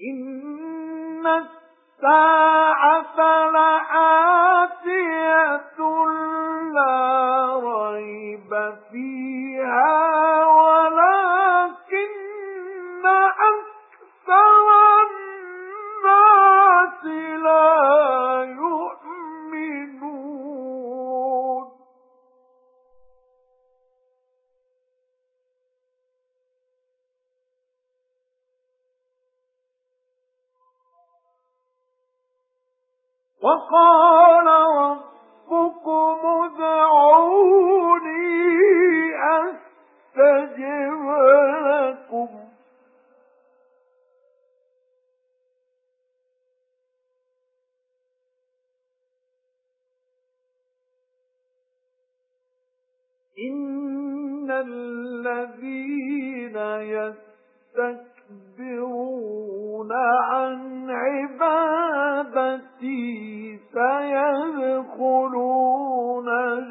إِنَّ السَّاعَةَ لَآتِيَةٌ وَقَالَ رَبُّكُمُ ادْعُونِي أَسْتَجِبْ لَكُمْ. إِنَّ الَّذِينَ يَسْتَكْبِرُونَ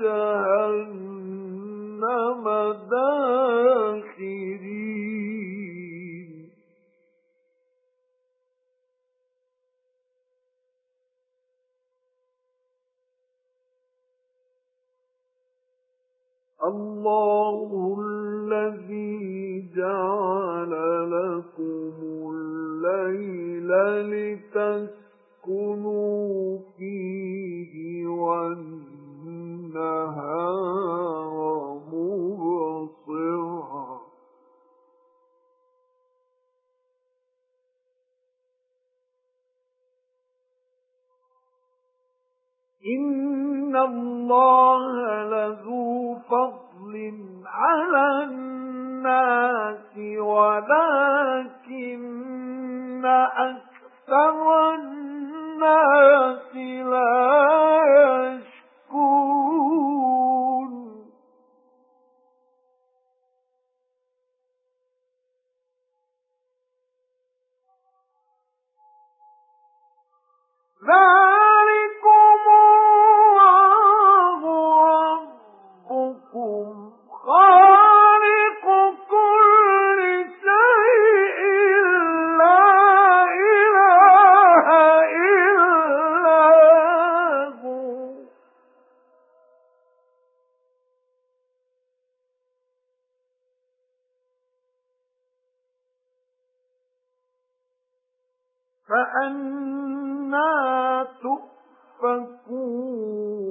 جَهَنَّمَ دَاخِرِينَ. اللَّهُ الَّذِي جَعَلَ لَكُمُ اللَّيْلَ لِتَسْكُنُوا فِيهِ إِنَّ اللَّهَ لَذُو فَضْلٍ عَلَى النَّاسِ وَلَكِنَّ أَكْثَرَ النَّاسِ فَأَنَّىٰ تُؤْفَكُونَ.